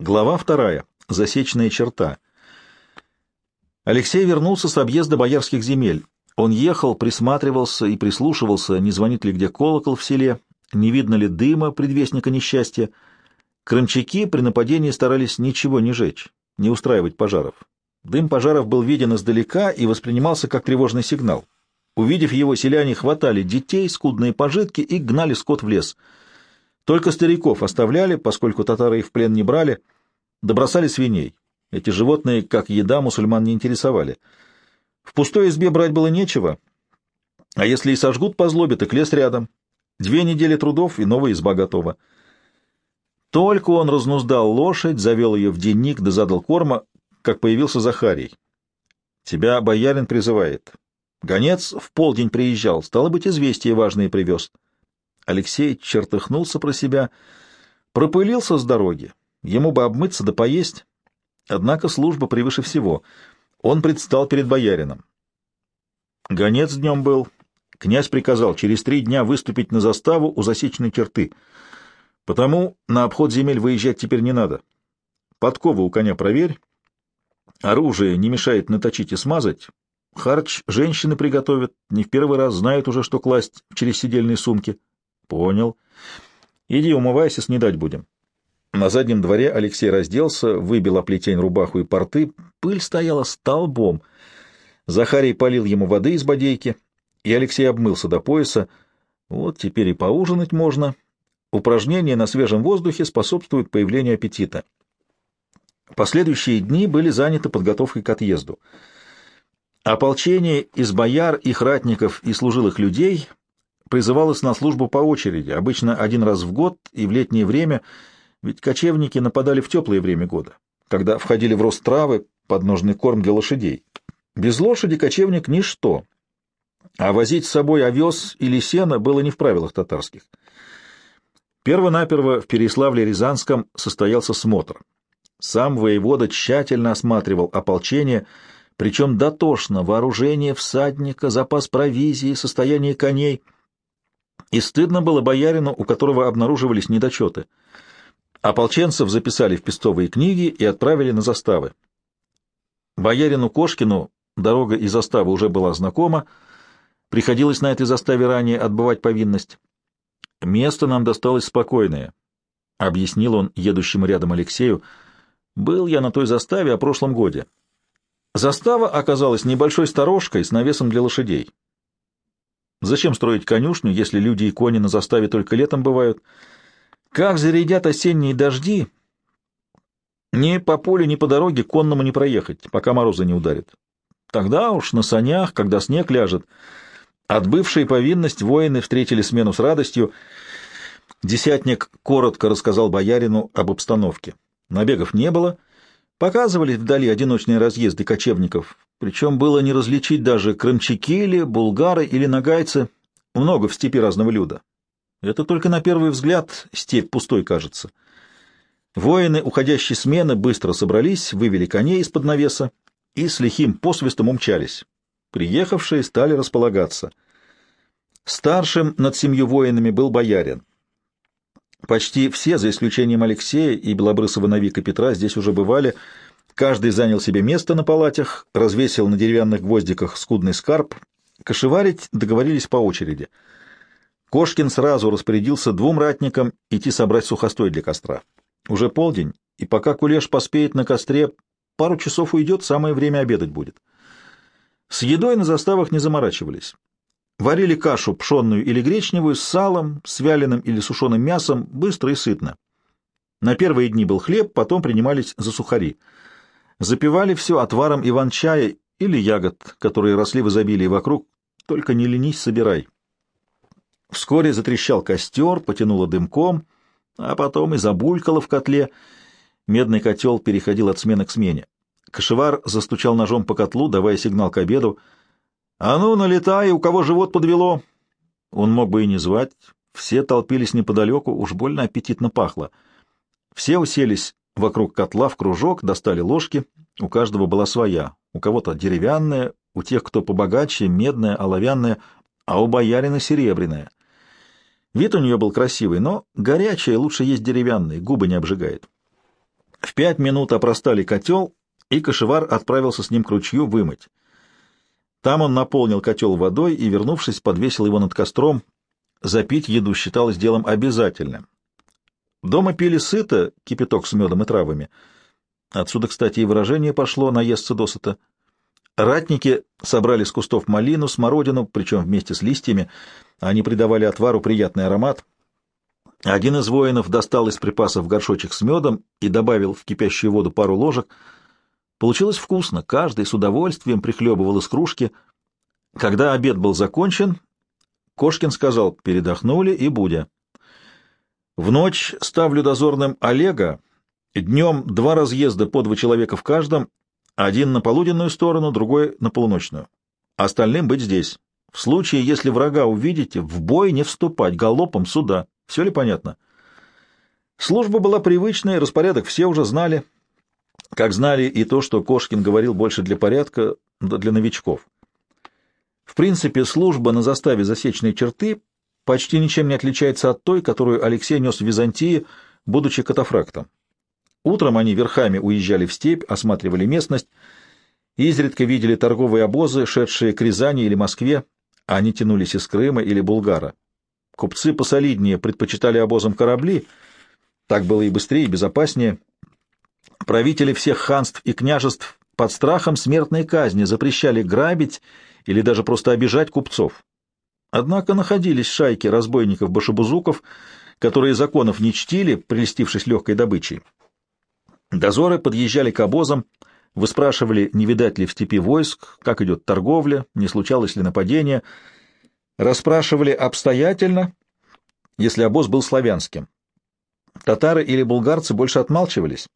Глава вторая. Засечная черта. Алексей вернулся с объезда боярских земель. Он ехал, присматривался и прислушивался, не звонит ли где колокол в селе, не видно ли дыма, предвестника несчастья. Крымчаки при нападении старались ничего не жечь, не устраивать пожаров. Дым пожаров был виден издалека и воспринимался как тревожный сигнал. Увидев его, селяне хватали детей, скудные пожитки и гнали скот в лес — только стариков оставляли, поскольку татары их в плен не брали, добросали свиней. Эти животные, как еда, мусульман не интересовали. В пустой избе брать было нечего, а если и сожгут по злобе, так лес рядом. Две недели трудов, и новая изба готова. Только он разнуздал лошадь, завел ее в денник да задал корма, как появился Захарий. «Тебя боярин призывает. Гонец в полдень приезжал, стало быть, известие важное привез». Алексей чертыхнулся про себя, пропылился с дороги. Ему бы обмыться да поесть. Однако служба превыше всего. Он предстал перед боярином. Гонец днем был. Князь приказал через три дня выступить на заставу у засечной черты. Потому на обход земель выезжать теперь не надо. Подкову у коня проверь. Оружие не мешает наточить и смазать. Харч женщины приготовят, не в первый раз знают уже, что класть через сидельные сумки. Понял. Иди умывайся, снедать будем. На заднем дворе Алексей разделся, выбил оплетень рубаху и порты, пыль стояла столбом. Захарий полил ему воды из бодейки, и Алексей обмылся до пояса. Вот теперь и поужинать можно. Упражнения на свежем воздухе способствуют появлению аппетита. Последующие дни были заняты подготовкой к отъезду. Ополчение из бояр, их ратников и служилых людей призывалась на службу по очереди, обычно один раз в год и в летнее время, ведь кочевники нападали в теплое время года, когда входили в рост травы, подножный корм для лошадей. Без лошади кочевник — ничто, а возить с собой овес или сено было не в правилах татарских. Первонаперво в Переславле-Рязанском состоялся смотр. Сам воевода тщательно осматривал ополчение, причем дотошно вооружение всадника, запас провизии, состояние коней — и стыдно было боярину, у которого обнаруживались недочеты. Ополченцев записали в пестовые книги и отправили на заставы. Боярину Кошкину дорога и застава уже была знакома, приходилось на этой заставе ранее отбывать повинность. «Место нам досталось спокойное», — объяснил он едущему рядом Алексею. «Был я на той заставе о прошлом годе. Застава оказалась небольшой сторожкой с навесом для лошадей. Зачем строить конюшню, если люди и кони на заставе только летом бывают? Как зарядят осенние дожди, ни по полю, ни по дороге конному не проехать, пока морозы не ударят. Тогда уж на санях, когда снег ляжет. Отбывшие повинность воины встретили смену с радостью. Десятник коротко рассказал боярину об обстановке. Набегов не было. Показывали вдали одиночные разъезды кочевников причем было не различить даже крымчаки ли, булгары или нагайцы, много в степи разного люда. Это только на первый взгляд степь пустой кажется. Воины уходящей смены быстро собрались, вывели коней из-под навеса и с лихим посвистом умчались. Приехавшие стали располагаться. Старшим над семью воинами был боярин. Почти все, за исключением Алексея и Белобрысова Навика Петра, здесь уже бывали — Каждый занял себе место на палатях, развесил на деревянных гвоздиках скудный скарб. Кошеварить договорились по очереди. Кошкин сразу распорядился двум ратникам идти собрать сухостой для костра. Уже полдень, и пока кулеш поспеет на костре, пару часов уйдет, самое время обедать будет. С едой на заставах не заморачивались. Варили кашу пшенную или гречневую с салом, с вяленым или сушеным мясом, быстро и сытно. На первые дни был хлеб, потом принимались за сухари — Запивали все отваром иван-чая или ягод, которые росли в изобилии вокруг, только не ленись, собирай. Вскоре затрещал костер, потянуло дымком, а потом и забулькало в котле. Медный котел переходил от смены к смене. Кашевар застучал ножом по котлу, давая сигнал к обеду. «А ну, налетай, у кого живот подвело!» Он мог бы и не звать. Все толпились неподалеку, уж больно аппетитно пахло. Все уселись Вокруг котла в кружок достали ложки, у каждого была своя, у кого-то деревянная, у тех, кто побогаче, медная, оловянная, а у боярина серебряная. Вид у нее был красивый, но горячая лучше есть деревянный, губы не обжигает. В пять минут опростали котел, и кошевар отправился с ним к ручью вымыть. Там он наполнил котел водой и, вернувшись, подвесил его над костром. Запить еду считалось делом обязательным. Дома пили сыто, кипяток с медом и травами. Отсюда, кстати, и выражение пошло наесться досыта. Ратники собрали с кустов малину, смородину, причем вместе с листьями. Они придавали отвару приятный аромат. Один из воинов достал из припасов горшочек с медом и добавил в кипящую воду пару ложек. Получилось вкусно, каждый с удовольствием прихлебывал из кружки. Когда обед был закончен, Кошкин сказал «передохнули и будя». В ночь ставлю дозорным Олега, днем два разъезда по два человека в каждом, один на полуденную сторону, другой на полуночную. Остальным быть здесь. В случае, если врага увидите, в бой не вступать, галопом сюда. Все ли понятно? Служба была привычной, распорядок все уже знали. Как знали и то, что Кошкин говорил больше для порядка, да для новичков. В принципе, служба на заставе засечной черты почти ничем не отличается от той, которую Алексей нес в Византии, будучи катафрактом. Утром они верхами уезжали в степь, осматривали местность, изредка видели торговые обозы, шедшие к Рязани или Москве, а они тянулись из Крыма или Булгара. Купцы посолиднее предпочитали обозам корабли, так было и быстрее, и безопаснее. Правители всех ханств и княжеств под страхом смертной казни запрещали грабить или даже просто обижать купцов. Однако находились шайки разбойников-башебузуков, которые законов не чтили, прелестившись легкой добычей. Дозоры подъезжали к обозам, выспрашивали, не видать ли в степи войск, как идет торговля, не случалось ли нападение, расспрашивали обстоятельно, если обоз был славянским. Татары или булгарцы больше отмалчивались,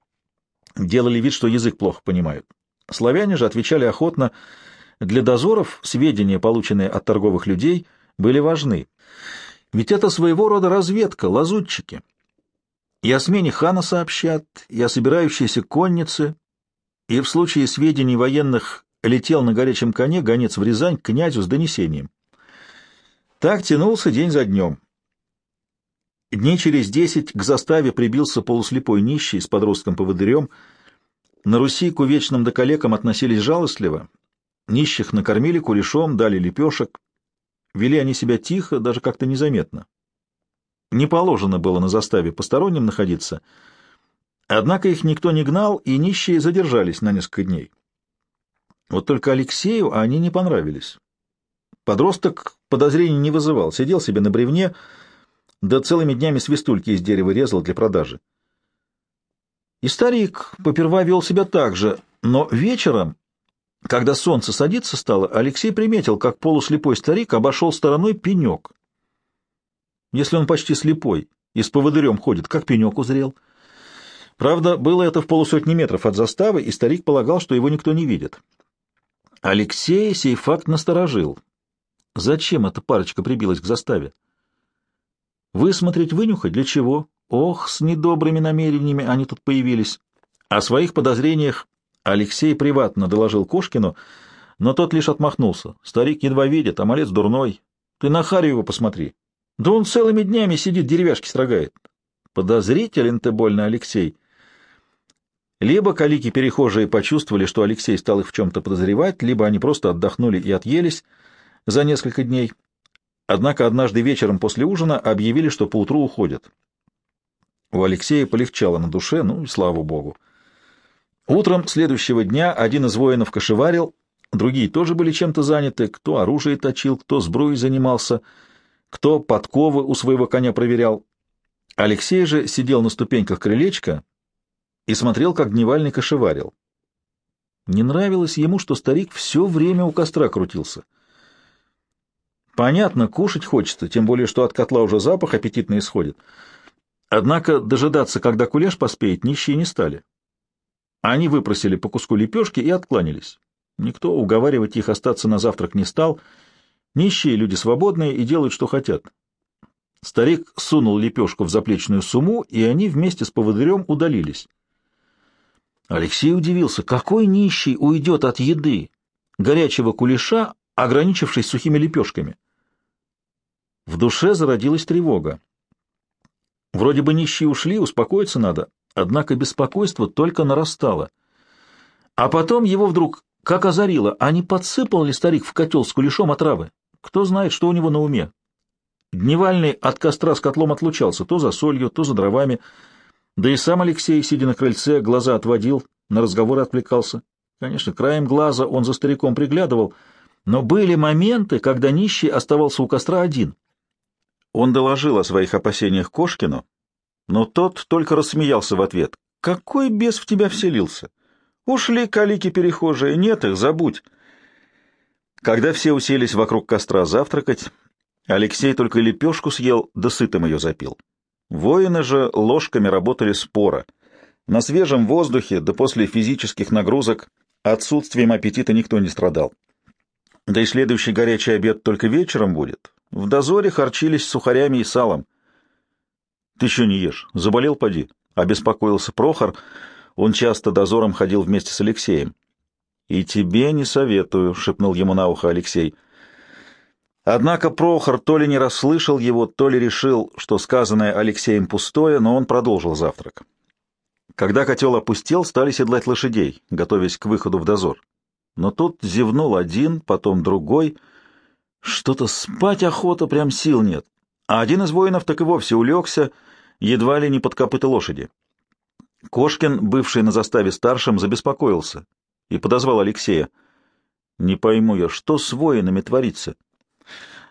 делали вид, что язык плохо понимают. Славяне же отвечали охотно. Для дозоров сведения, полученные от торговых людей, были важны. Ведь это своего рода разведка, лазутчики. И о смене хана сообщат, и о собирающейся коннице, и в случае сведений военных летел на горячем коне гонец в Рязань к князю с донесением. Так тянулся день за днем. Дней через десять к заставе прибился полуслепой нищий с подростком-поводырем. На Руси к увечным доколекам относились жалостливо. Нищих накормили кулешом, дали лепешек. Вели они себя тихо, даже как-то незаметно. Не положено было на заставе посторонним находиться. Однако их никто не гнал, и нищие задержались на несколько дней. Вот только Алексею они не понравились. Подросток подозрений не вызывал, сидел себе на бревне, да целыми днями свистульки из дерева резал для продажи. И старик поперва вел себя так же, но вечером, когда солнце садиться стало, Алексей приметил, как полуслепой старик обошел стороной пенек — если он почти слепой и с поводырем ходит, как пенек узрел. Правда, было это в полусотни метров от заставы, и старик полагал, что его никто не видит. Алексей сей факт насторожил. Зачем эта парочка прибилась к заставе? Высмотреть, вынюхать? Для чего? Ох, с недобрыми намерениями они тут появились. О своих подозрениях Алексей приватно доложил Кошкину, но тот лишь отмахнулся. Старик едва видит, а малец дурной. Ты на Харю его посмотри. Да он целыми днями сидит, деревяшки строгает. Подозрителен ты больно, Алексей. Либо калики-перехожие почувствовали, что Алексей стал их в чем-то подозревать, либо они просто отдохнули и отъелись за несколько дней. Однако однажды вечером после ужина объявили, что поутру уходят. У Алексея полегчало на душе, ну слава богу. Утром следующего дня один из воинов кошеварил, другие тоже были чем-то заняты, кто оружие точил, кто сбруей занимался — кто подковы у своего коня проверял. Алексей же сидел на ступеньках крылечка и смотрел, как дневальный кошеварил. Не нравилось ему, что старик все время у костра крутился. Понятно, кушать хочется, тем более, что от котла уже запах аппетитно исходит. Однако дожидаться, когда кулеш поспеет, нищие не стали. Они выпросили по куску лепешки и откланялись. Никто уговаривать их остаться на завтрак не стал — Нищие люди свободные и делают, что хотят. Старик сунул лепешку в заплечную сумму, и они вместе с поводырем удалились. Алексей удивился, какой нищий уйдет от еды, горячего кулеша, ограничившись сухими лепешками. В душе зародилась тревога. Вроде бы нищие ушли, успокоиться надо, Однако беспокойство только нарастало. А потом его вдруг как озарило, а не подсыпал ли старик в котел с кулешом отравы? Кто знает, что у него на уме. Дневальный от костра с котлом отлучался то за солью, то за дровами, да и сам Алексей, сидя на крыльце, глаза отводил, на разговоры отвлекался. Конечно, краем глаза он за стариком приглядывал, но были моменты, когда нищий оставался у костра один. Он доложил о своих опасениях Кошкину, но тот только рассмеялся в ответ. «Какой бес в тебя вселился? Ушли калики-перехожие, нет их, забудь». Когда все уселись вокруг костра завтракать, Алексей только лепешку съел, да сытым ее запил. Воины же ложками работали споро. На свежем воздухе, да после физических нагрузок, отсутствием аппетита никто не страдал. Да и следующий горячий обед только вечером будет. В дозоре харчились сухарями и салом. — Ты что не ешь? Заболел, поди? — обеспокоился Прохор. Он часто дозором ходил вместе с Алексеем. — И тебе не советую, — шепнул ему на ухо Алексей. Однако Прохор то ли не расслышал его, то ли решил, что сказанное Алексеем пустое, но он продолжил завтрак. Когда котел опустел, стали седлать лошадей, готовясь к выходу в дозор. Но тут зевнул один, потом другой. Что-то спать охота, прям сил нет. А один из воинов так и вовсе улегся, едва ли не под копыта лошади. Кошкин, бывший на заставе старшим, забеспокоился и подозвал Алексея. «Не пойму я, что с воинами творится?»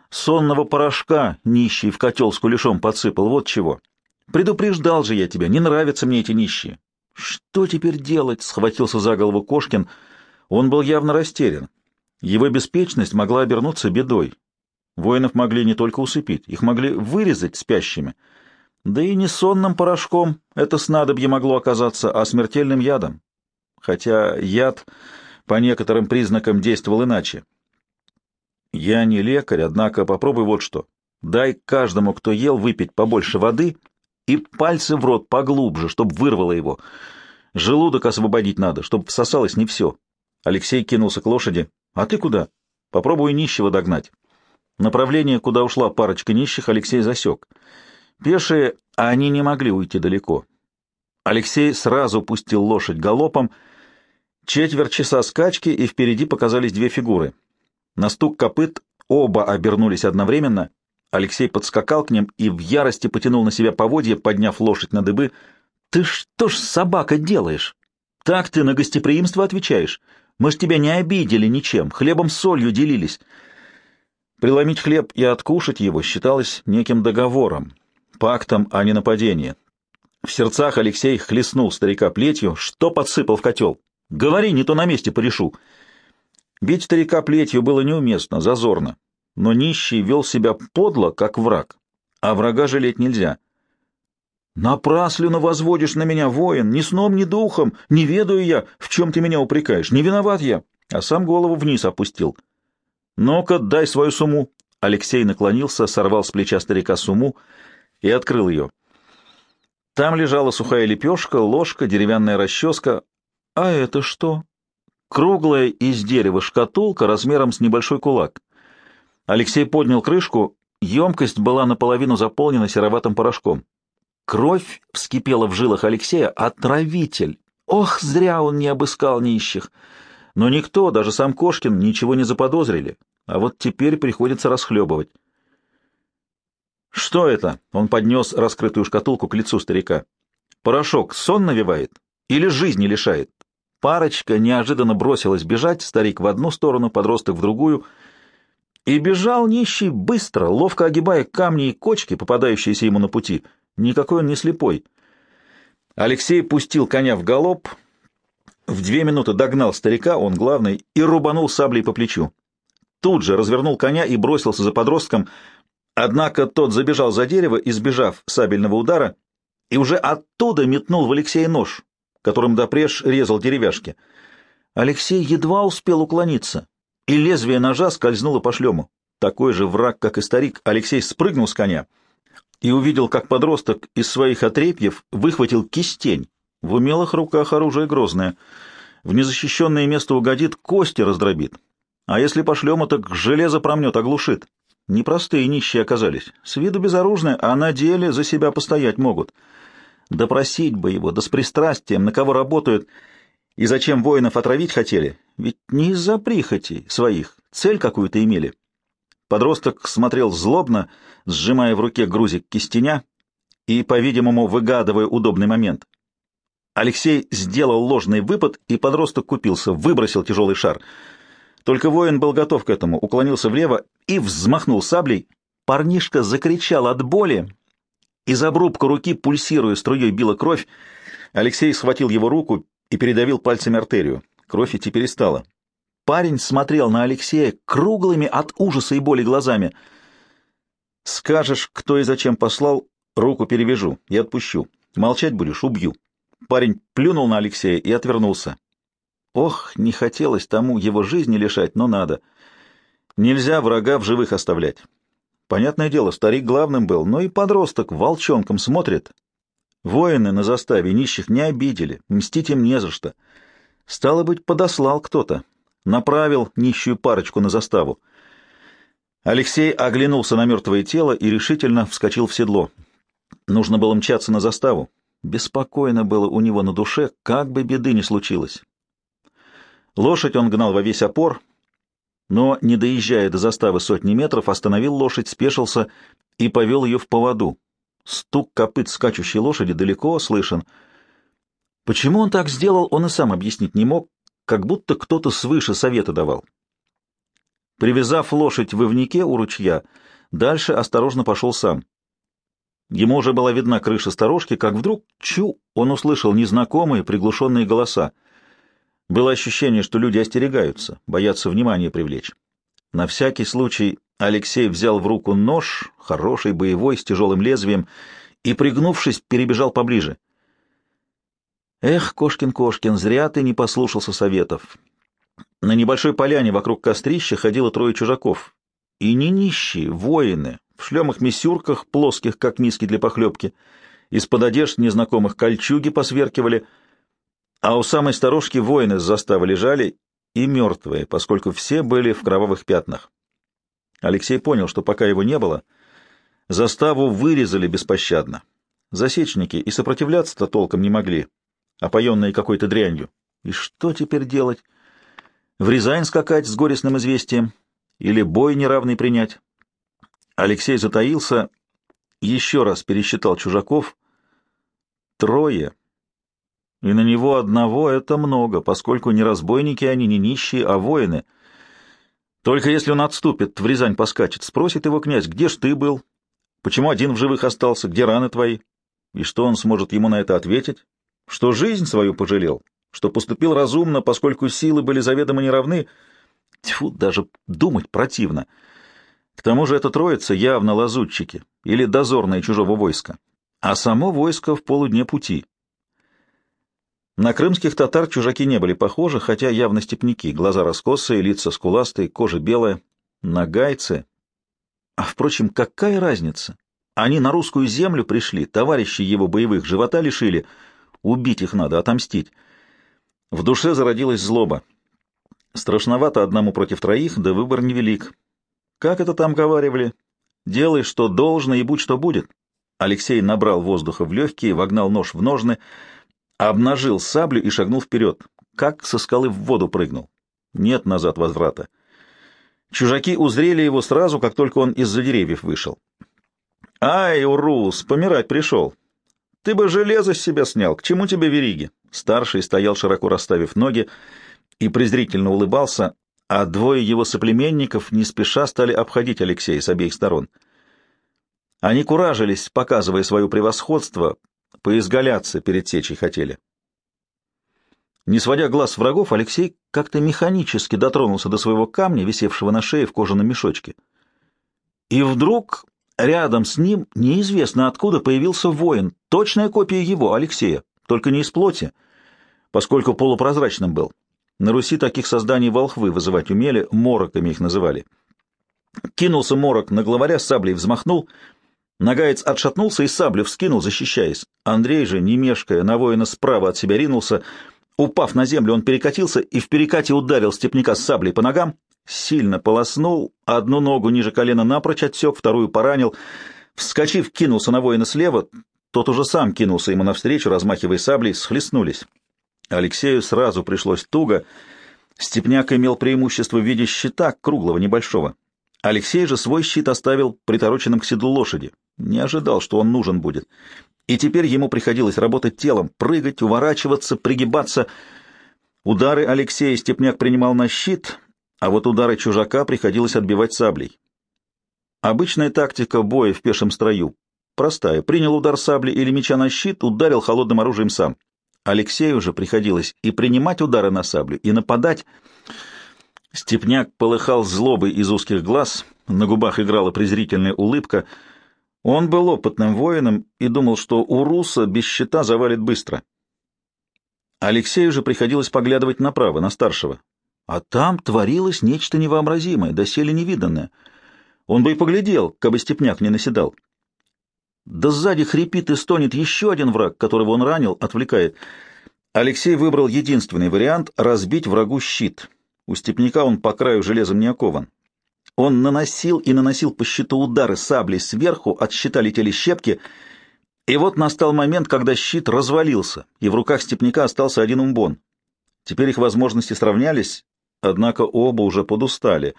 «Сонного порошка нищий в котел с кулешом подсыпал, вот чего. Предупреждал же я тебя, не нравятся мне эти нищие». «Что теперь делать?» — схватился за голову Кошкин. Он был явно растерян. Его беспечность могла обернуться бедой. Воинов могли не только усыпить, их могли вырезать спящими — да и не сонным порошком это снадобье могло оказаться, а смертельным ядом. Хотя яд по некоторым признакам действовал иначе. Я не лекарь, однако попробуй вот что. Дай каждому, кто ел, выпить побольше воды и пальцы в рот поглубже, чтобы вырвало его. Желудок освободить надо, чтобы всосалось не все. Алексей кинулся к лошади. «А ты куда?» «Попробую нищего догнать». Направление, куда ушла парочка нищих, Алексей засек — Пешие они не могли уйти далеко. Алексей сразу пустил лошадь галопом. Четверть часа скачки, и впереди показались две фигуры. На стук копыт оба обернулись одновременно. Алексей подскакал к ним и в ярости потянул на себя поводья, подняв лошадь на дыбы. «Ты что ж, собака, делаешь? Так ты на гостеприимство отвечаешь. Мы ж тебя не обидели ничем, хлебом с солью делились». Преломить хлеб и откушать его считалось неким договором, пактом, а не нападение. В сердцах Алексей хлестнул старика плетью, что подсыпал в котел. «Говори, не то на месте порешу». Бить старика плетью было неуместно, зазорно, но нищий вел себя подло, как враг, а врага жалеть нельзя. «Напрасленно возводишь на меня, воин, ни сном, ни духом, не ведаю я, в чем ты меня упрекаешь, не виноват я», а сам голову вниз опустил. «Ну-ка, дай свою сумму». Алексей наклонился, сорвал с плеча старика сумму и открыл ее. Там лежала сухая лепешка, ложка, деревянная расческа. А это что? Круглая из дерева шкатулка размером с небольшой кулак. Алексей поднял крышку, емкость была наполовину заполнена сероватым порошком. Кровь вскипела в жилах Алексея. Отравитель! Ох, зря он не обыскал нищих! Но никто, даже сам Кошкин, ничего не заподозрили. А вот теперь приходится расхлебывать. «Что это?» — он поднес раскрытую шкатулку к лицу старика. «Порошок сон навевает или жизни лишает?» Парочка неожиданно бросилась бежать, старик в одну сторону, подросток в другую. И бежал нищий быстро, ловко огибая камни и кочки, попадающиеся ему на пути. Никакой он не слепой. Алексей пустил коня в галоп, в две минуты догнал старика, он главный, и рубанул саблей по плечу. Тут же развернул коня и бросился за подростком, Однако тот забежал за дерево, избежав сабельного удара, и уже оттуда метнул в Алексея нож, которым допреж резал деревяшки. Алексей едва успел уклониться, и лезвие ножа скользнуло по шлему. Такой же враг, как и старик, Алексей спрыгнул с коня и увидел, как подросток из своих отрепьев выхватил кистень. В умелых руках оружие грозное. В незащищенное место угодит, кости раздробит. А если по шлему, так железо промнет, оглушит. Непростые нищие оказались, с виду безоружные, а на деле за себя постоять могут. Допросить бы его, да с пристрастием, на кого работают и зачем воинов отравить хотели. Ведь не из-за прихоти своих, цель какую-то имели. Подросток смотрел злобно, сжимая в руке грузик кистеня и, по-видимому, выгадывая удобный момент. Алексей сделал ложный выпад, и подросток купился, выбросил тяжелый шар. Только воин был готов к этому, уклонился влево и взмахнул саблей. Парнишка закричал от боли. Из обрубка руки, пульсируя струей, била кровь. Алексей схватил его руку и передавил пальцами артерию. Кровь идти перестала. Парень смотрел на Алексея круглыми от ужаса и боли глазами. «Скажешь, кто и зачем послал, руку перевяжу и отпущу. Молчать будешь — убью». Парень плюнул на Алексея и отвернулся. Ох, не хотелось тому его жизни лишать, но надо. Нельзя врага в живых оставлять. Понятное дело, старик главным был, но и подросток волчонком смотрит. Воины на заставе нищих не обидели, мстить им не за что. Стало быть, подослал кто-то, направил нищую парочку на заставу. Алексей оглянулся на мертвое тело и решительно вскочил в седло. Нужно было мчаться на заставу. Беспокойно было у него на душе, как бы беды не случилось. Лошадь он гнал во весь опор, но, не доезжая до заставы сотни метров, остановил лошадь, спешился и повел ее в поводу. Стук копыт скачущей лошади далеко слышен. Почему он так сделал, он и сам объяснить не мог, как будто кто-то свыше совета давал. Привязав лошадь в ивнике у ручья, дальше осторожно пошел сам. Ему уже была видна крыша сторожки, как вдруг, чу, он услышал незнакомые приглушенные голоса. Было ощущение, что люди остерегаются, боятся внимания привлечь. На всякий случай Алексей взял в руку нож, хороший, боевой, с тяжелым лезвием, и, пригнувшись, перебежал поближе. «Эх, Кошкин-Кошкин, зря ты не послушался советов». На небольшой поляне вокруг кострища ходило трое чужаков. И не нищие, воины, в шлемах-мисюрках, плоских, как миски для похлебки. Из-под одежд незнакомых кольчуги посверкивали, а у самой сторожки воины с заставы лежали и мертвые, поскольку все были в кровавых пятнах. Алексей понял, что пока его не было, заставу вырезали беспощадно. Засечники и сопротивляться-то толком не могли, опоенные какой-то дрянью. И что теперь делать? В Рязань скакать с горестным известием? Или бой неравный принять? Алексей затаился, еще раз пересчитал чужаков. Трое. И на него одного это много, поскольку не разбойники они, не нищие, а воины. Только если он отступит, в Рязань поскачет, спросит его князь, где ж ты был? Почему один в живых остался? Где раны твои? И что он сможет ему на это ответить? Что жизнь свою пожалел? Что поступил разумно, поскольку силы были заведомо неравны? Тьфу, даже думать противно. — к тому же эта троица явно лазутчики или дозорные чужого войска, а само войско в полудне пути. На крымских татар чужаки не были похожи, хотя явно степняки, глаза раскосые, лица скуластые, кожа белая, нагайцы. А, впрочем, какая разница? Они на русскую землю пришли, товарищи его боевых живота лишили, убить их надо, отомстить. В душе зародилась злоба. Страшновато одному против троих, да выбор невелик. Как это там говаривали? Делай, что должно, и будь, что будет. Алексей набрал воздуха в легкие, вогнал нож в ножны, обнажил саблю и шагнул вперед. Как со скалы в воду прыгнул. Нет назад возврата. Чужаки узрели его сразу, как только он из-за деревьев вышел. «Ай, Урус, помирать пришел! Ты бы железо с себя снял, к чему тебе вериги?» Старший стоял, широко расставив ноги, и презрительно улыбался а двое его соплеменников не спеша стали обходить Алексея с обеих сторон. Они куражились, показывая свое превосходство, поизгаляться перед сечей хотели. Не сводя глаз врагов, Алексей как-то механически дотронулся до своего камня, висевшего на шее в кожаном мешочке. И вдруг рядом с ним неизвестно откуда появился воин, точная копия его, Алексея, только не из плоти, поскольку полупрозрачным был. На Руси таких созданий волхвы вызывать умели, мороками их называли. Кинулся морок на главаря, саблей взмахнул. Нагаец отшатнулся и саблю вскинул, защищаясь. Андрей же, не мешкая, на воина справа от себя ринулся. Упав на землю, он перекатился и в перекате ударил степняка саблей по ногам. Сильно полоснул, одну ногу ниже колена напрочь отсек, вторую поранил. Вскочив, кинулся на воина слева. тот уже сам кинулся ему навстречу, размахивая саблей, схлестнулись. Алексею сразу пришлось туго. Степняк имел преимущество в виде щита, круглого, небольшого. Алексей же свой щит оставил притороченным к седлу лошади. Не ожидал, что он нужен будет. И теперь ему приходилось работать телом, прыгать, уворачиваться, пригибаться. Удары Алексея Степняк принимал на щит, а вот удары чужака приходилось отбивать саблей. Обычная тактика боя в пешем строю. Простая. Принял удар сабли или меча на щит, ударил холодным оружием сам. Алексею же приходилось и принимать удары на саблю, и нападать. Степняк полыхал злобой из узких глаз, на губах играла презрительная улыбка. Он был опытным воином и думал, что у Руса без щита завалит быстро. Алексею же приходилось поглядывать направо, на старшего. А там творилось нечто невообразимое, доселе невиданное. Он бы и поглядел, кабы Степняк не наседал. Да сзади хрипит и стонет еще один враг, которого он ранил, отвлекает. Алексей выбрал единственный вариант — разбить врагу щит. У степняка он по краю железом не окован. Он наносил и наносил по щиту удары саблей сверху, от щита летели щепки, и вот настал момент, когда щит развалился, и в руках степняка остался один умбон. Теперь их возможности сравнялись, однако оба уже подустали.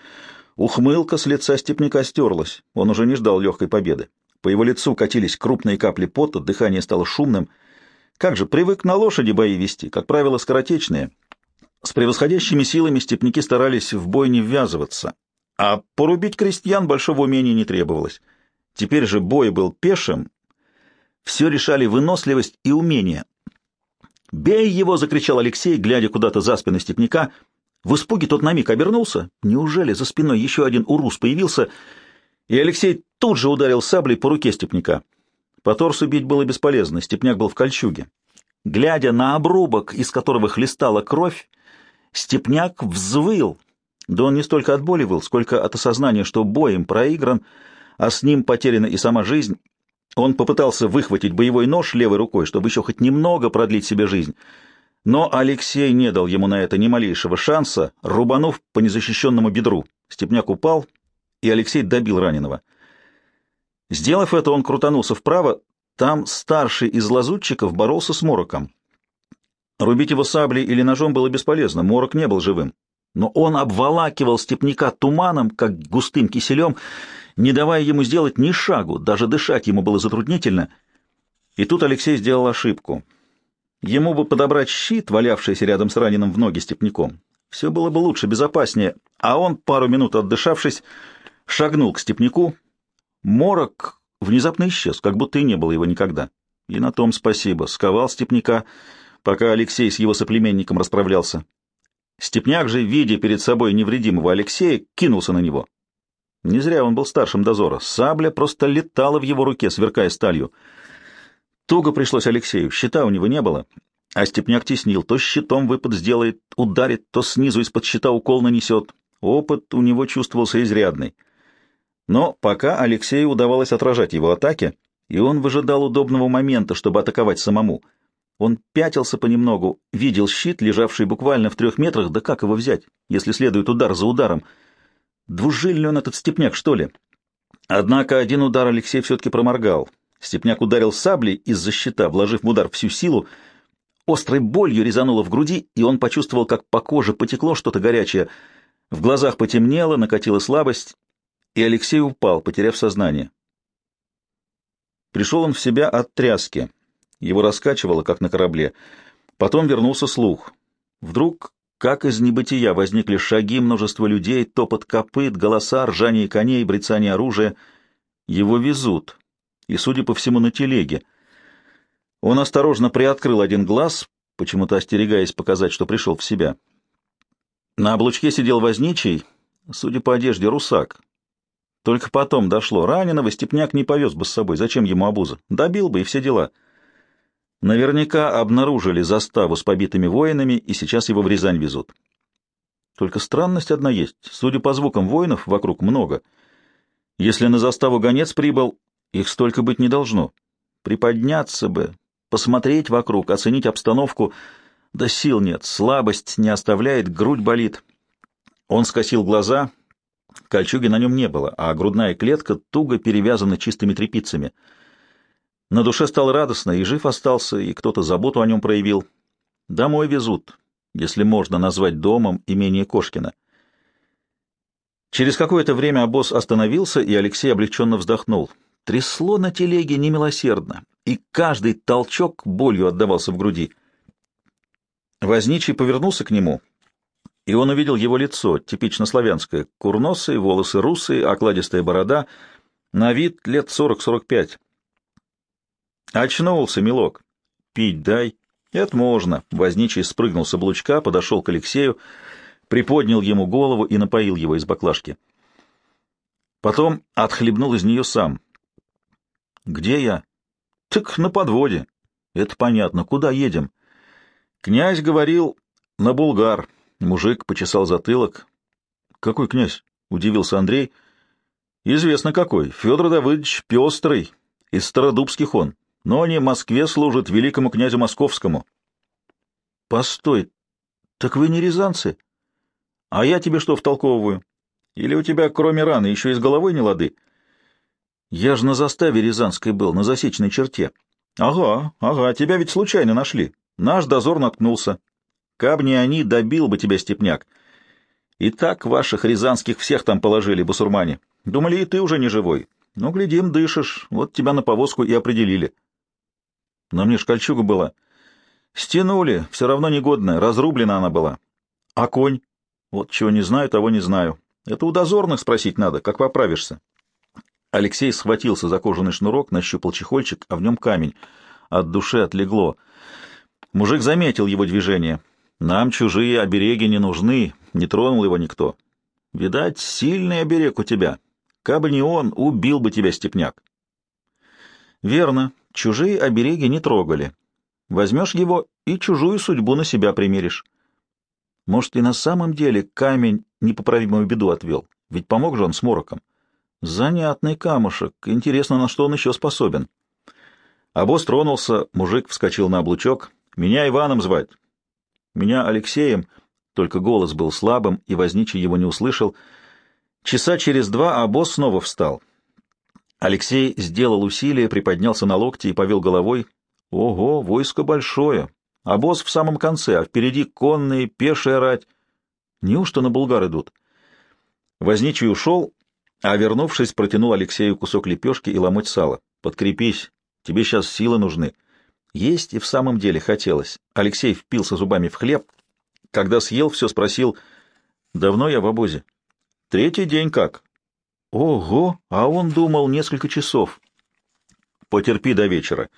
Ухмылка с лица степняка стерлась, он уже не ждал легкой победы. По его лицу катились крупные капли пота, дыхание стало шумным. Как же, привык на лошади бои вести, как правило, скоротечные. С превосходящими силами степняки старались в бой не ввязываться, а порубить крестьян большого умения не требовалось. Теперь же бой был пешим, все решали выносливость и умение. «Бей его!» — закричал Алексей, глядя куда-то за спину степняка. В испуге тот на миг обернулся. Неужели за спиной еще один урус появился — и Алексей тут же ударил саблей по руке степняка. По торсу бить было бесполезно, степняк был в кольчуге. Глядя на обрубок, из которого хлестала кровь, степняк взвыл. Да он не столько от боли выл, сколько от осознания, что боем проигран, а с ним потеряна и сама жизнь. Он попытался выхватить боевой нож левой рукой, чтобы еще хоть немного продлить себе жизнь. Но Алексей не дал ему на это ни малейшего шанса, рубанув по незащищенному бедру. Степняк упал, и Алексей добил раненого. Сделав это, он крутанулся вправо, там старший из лазутчиков боролся с Мороком. Рубить его саблей или ножом было бесполезно, Морок не был живым. Но он обволакивал степняка туманом, как густым киселем, не давая ему сделать ни шагу, даже дышать ему было затруднительно. И тут Алексей сделал ошибку. Ему бы подобрать щит, валявшийся рядом с раненым в ноги степняком. Все было бы лучше, безопаснее, а он, пару минут отдышавшись, шагнул к степняку. Морок внезапно исчез, как будто и не было его никогда. И на том спасибо. Сковал степняка, пока Алексей с его соплеменником расправлялся. Степняк же, видя перед собой невредимого Алексея, кинулся на него. Не зря он был старшим дозора. Сабля просто летала в его руке, сверкая сталью. Туго пришлось Алексею, щита у него не было, а Степняк теснил. То щитом выпад сделает, ударит, то снизу из-под щита укол нанесет. Опыт у него чувствовался изрядный. Но пока Алексею удавалось отражать его атаки, и он выжидал удобного момента, чтобы атаковать самому. Он пятился понемногу, видел щит, лежавший буквально в трех метрах, да как его взять, если следует удар за ударом? Двужильный он этот степняк, что ли? Однако один удар Алексей все-таки проморгал. Степняк ударил саблей из-за щита, вложив в удар всю силу. Острой болью резануло в груди, и он почувствовал, как по коже потекло что-то горячее. В глазах потемнело, накатила слабость, и Алексей упал, потеряв сознание. Пришел он в себя от тряски. Его раскачивало, как на корабле. Потом вернулся слух. Вдруг, как из небытия, возникли шаги множества людей, топот копыт, голоса, ржание коней, брецание оружия. Его везут, и, судя по всему, на телеге. Он осторожно приоткрыл один глаз, почему-то остерегаясь показать, что пришел в себя. На облучке сидел возничий, судя по одежде, русак. Только потом дошло. Раненого Степняк не повез бы с собой. Зачем ему обуза? Добил бы и все дела. Наверняка обнаружили заставу с побитыми воинами, и сейчас его в Рязань везут. Только странность одна есть. Судя по звукам воинов, вокруг много. Если на заставу гонец прибыл, их столько быть не должно. Приподняться бы, посмотреть вокруг, оценить обстановку. Да сил нет, слабость не оставляет, грудь болит. Он скосил глаза — Кольчуги на нем не было, а грудная клетка туго перевязана чистыми тряпицами. На душе стало радостно, и жив остался, и кто-то заботу о нем проявил. Домой везут, если можно назвать домом имение Кошкина. Через какое-то время обоз остановился, и Алексей облегченно вздохнул. Трясло на телеге немилосердно, и каждый толчок болью отдавался в груди. Возничий повернулся к нему, и он увидел его лицо, типично славянское, курносые, волосы русые, окладистая борода, на вид лет сорок-сорок пять. Очнулся, милок. Пить дай. Это можно. Возничий спрыгнул с облучка, подошел к Алексею, приподнял ему голову и напоил его из баклажки. Потом отхлебнул из нее сам. «Где я?» «Так на подводе». «Это понятно. Куда едем?» «Князь говорил, на Булгар». Мужик почесал затылок. «Какой князь?» — удивился Андрей. «Известно какой. Федор Давыдович Пестрый. Из Стародубских он но не Москве служит великому князю московскому. — Постой, так вы не рязанцы? А я тебе что втолковываю? Или у тебя, кроме раны, еще и с головой не лады? Я же на заставе рязанской был, на засечной черте. Ага, ага, тебя ведь случайно нашли. Наш дозор наткнулся. Каб не они, добил бы тебя степняк. И так ваших рязанских всех там положили, басурмане. Думали, и ты уже не живой. Ну, глядим, дышишь, вот тебя на повозку и определили. — на мне ж кольчуга была. Стянули, все равно негодная, разрублена она была. А конь? Вот чего не знаю, того не знаю. Это у дозорных спросить надо, как поправишься. Алексей схватился за кожаный шнурок, нащупал чехольчик, а в нем камень. От души отлегло. Мужик заметил его движение. Нам чужие обереги не нужны, не тронул его никто. Видать, сильный оберег у тебя. Кабы не он, убил бы тебя степняк. Верно, Чужие обереги не трогали. Возьмешь его и чужую судьбу на себя примеришь. Может, и на самом деле камень непоправимую беду отвел, ведь помог же он с мороком. Занятный камушек, интересно, на что он еще способен. Босс тронулся, мужик вскочил на облучок. «Меня Иваном звать». «Меня Алексеем», только голос был слабым, и возничий его не услышал. Часа через два а босс снова встал. Алексей сделал усилие, приподнялся на локти и повел головой. Ого, войско большое. А босс в самом конце, а впереди конные, пешая рать. Неужто на булгар идут? Возничий ушел, а, вернувшись, протянул Алексею кусок лепешки и ломоть сала. Подкрепись, тебе сейчас силы нужны. Есть и в самом деле хотелось. Алексей впился зубами в хлеб. Когда съел, все спросил, давно я в обозе? Третий день как? Ого, а он думал несколько часов. Потерпи до вечера.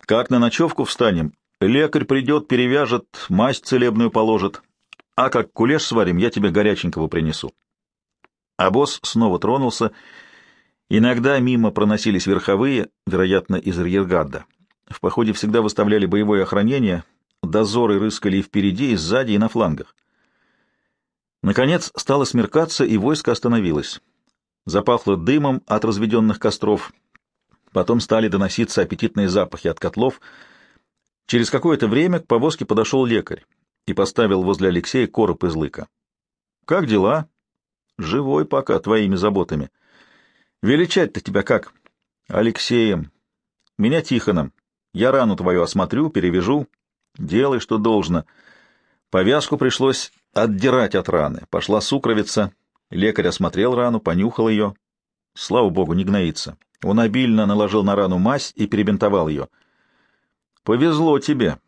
Как на ночевку встанем, лекарь придет, перевяжет, масть целебную положит. А как кулеш сварим, я тебе горяченького принесу. Босс снова тронулся. Иногда мимо проносились верховые, вероятно, из арьергарда. В походе всегда выставляли боевое охранение, дозоры рыскали и впереди, и сзади, и на флангах. Наконец стало смеркаться, и войско остановилось. Запахло дымом от разведенных костров. Потом стали доноситься аппетитные запахи от котлов. Через какое-то время к повозке подошел лекарь и поставил возле Алексея короб из лыка. — Как дела? — Живой пока, твоими заботами. — Величать-то тебя как? — Алексеем. — Меня Тихоном. Я рану твою осмотрю, перевяжу. Делай, что должно. Повязку пришлось отдирать от раны. Пошла сукровица. Лекарь осмотрел рану, понюхал ее. Слава богу, не гноится. Он обильно наложил на рану мазь и перебинтовал ее. «Повезло тебе.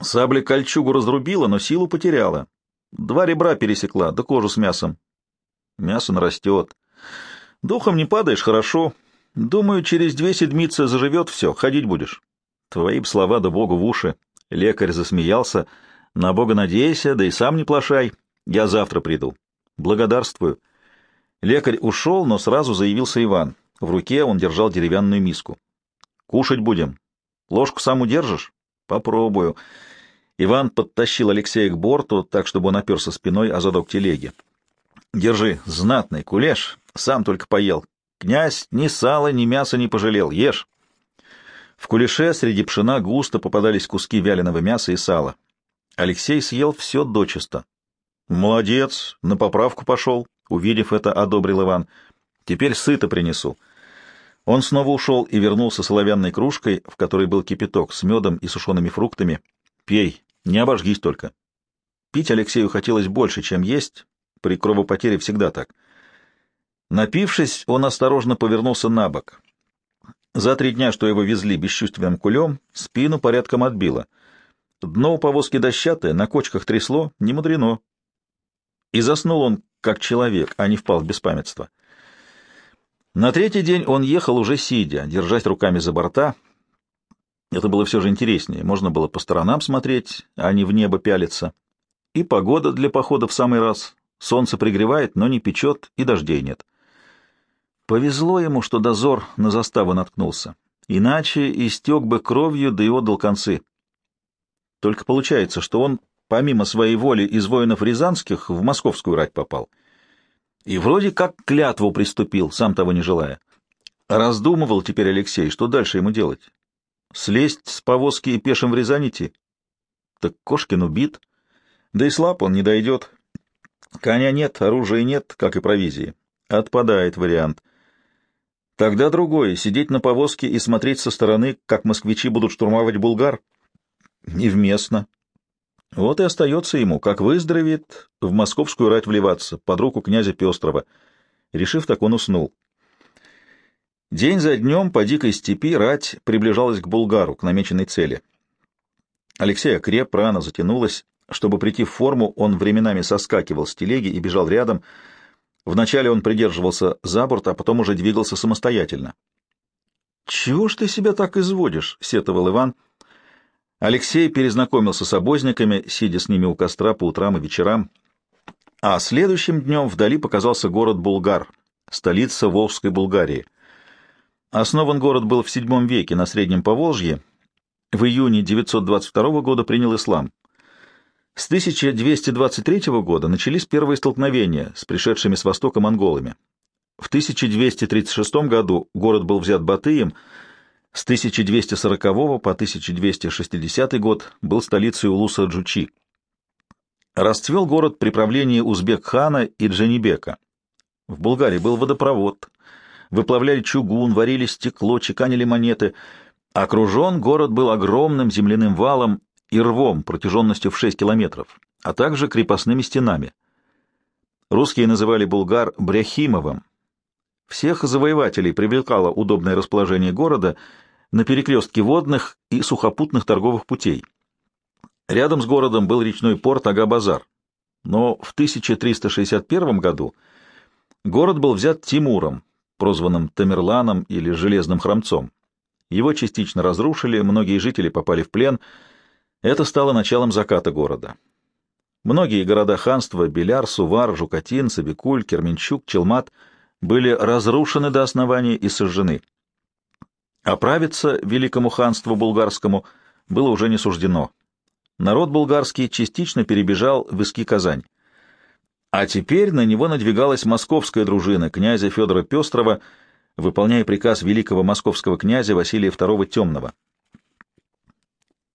Сабля кольчугу разрубила, но силу потеряла. Два ребра пересекла, да кожу с мясом. Мясо нарастет. Духом не падаешь, хорошо. Думаю, через две седмицы заживет все, ходить будешь. Твои б слова да богу в уши. Лекарь засмеялся. На бога надейся, да и сам не плашай. Я завтра приду. Благодарствую. Лекарь ушел, но сразу заявился Иван. В руке он держал деревянную миску. Кушать будем. Ложку сам удержишь? Попробую. Иван подтащил Алексея к борту, так, чтобы он оперся спиной о задок телеги. Держи, знатный кулеш, сам только поел. Князь ни сала, ни мяса не пожалел. Ешь. В кулеше среди пшена густо попадались куски вяленого мяса и сала. Алексей съел все дочисто. «Молодец, на поправку пошел», — увидев это, одобрил Иван. «Теперь сыто принесу». Он снова ушел и вернулся с оловянной кружкой, в которой был кипяток с медом и сушеными фруктами. «Пей, не обожгись только». Пить Алексею хотелось больше, чем есть, при кровопотере всегда так. Напившись, он осторожно повернулся на бок. За три дня, что его везли бесчувственным кулем, спину порядком отбило. Дно у повозки дощатое, на кочках трясло, не мудрено. И заснул он, как человек, а не впал в беспамятство. На третий день он ехал уже сидя, держась руками за борта. Это было все же интереснее. Можно было по сторонам смотреть, а не в небо пялиться. И погода для похода в самый раз. Солнце пригревает, но не печет, и дождей нет. Повезло ему, что дозор на заставу наткнулся. Иначе истек бы кровью, да и отдал концы. Только получается, что он, помимо своей воли из воинов рязанских, в московскую рать попал — и вроде как клятву приступил, сам того не желая. Раздумывал теперь Алексей, что дальше ему делать. Слезть с повозки и пешим в Рязань идти? Так Кошкин убит, да и слаб он не дойдет. Коня нет, оружия нет, как и провизии. Отпадает вариант. Тогда другой — сидеть на повозке и смотреть со стороны, как москвичи будут штурмовать Булгар. Невместно. Вот и остается ему, как выздоровеет, в московскую рать вливаться, под руку князя Пестрова. Решив так, он уснул. День за днем по дикой степи рать приближалась к Булгару, к намеченной цели. Алексей окреп, рано затянулась. Чтобы прийти в форму, он временами соскакивал с телеги и бежал рядом. Вначале он придерживался за борт, а потом уже двигался самостоятельно. — Чего ж ты себя так изводишь? — сетовал Иван. — Алексей перезнакомился с обозниками, сидя с ними у костра по утрам и вечерам. А следующим днем вдали показался город Булгар, столица Волжской Булгарии. Основан город был в VII веке на Среднем Поволжье. В июне 922 года принял ислам. С 1223 года начались первые столкновения с пришедшими с востока монголами. В 1236 году город был взят Батыем, с 1240 по 1260 год был столицей улуса Джучи. Расцвел город при правлении Узбек-хана и Джанибека. В Булгарии был водопровод. Выплавляли чугун, варили стекло, чеканили монеты. Окружен город был огромным земляным валом и рвом протяженностью в 6 километров, а также крепостными стенами. Русские называли Булгар Бряхимовым, всех завоевателей привлекало удобное расположение города на перекрестке водных и сухопутных торговых путей. Рядом с городом был речной порт Ага-Базар, но в 1361 году город был взят Тимуром, прозванным Тамерланом или Железным Храмцом. Его частично разрушили, многие жители попали в плен. Это стало началом заката города. Многие города ханства — Беляр, Сувар, Жукатин, Сабикуль, Керменчук, Челмат — были разрушены до основания и сожжены. Оправиться великому ханству булгарскому было уже не суждено. Народ булгарский частично перебежал в Иски Казань. А теперь на него надвигалась московская дружина князя Федора Пестрова, выполняя приказ великого московского князя Василия II Темного —